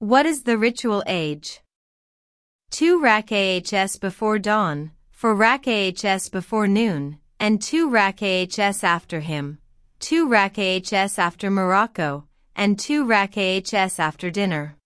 What is the ritual age? 2 rak'ahs before dawn, 4 rak'ahs before noon, and 2 rak'ahs after him, 2 rak'ahs after Maghrib, and 2 rak'ahs after dinner.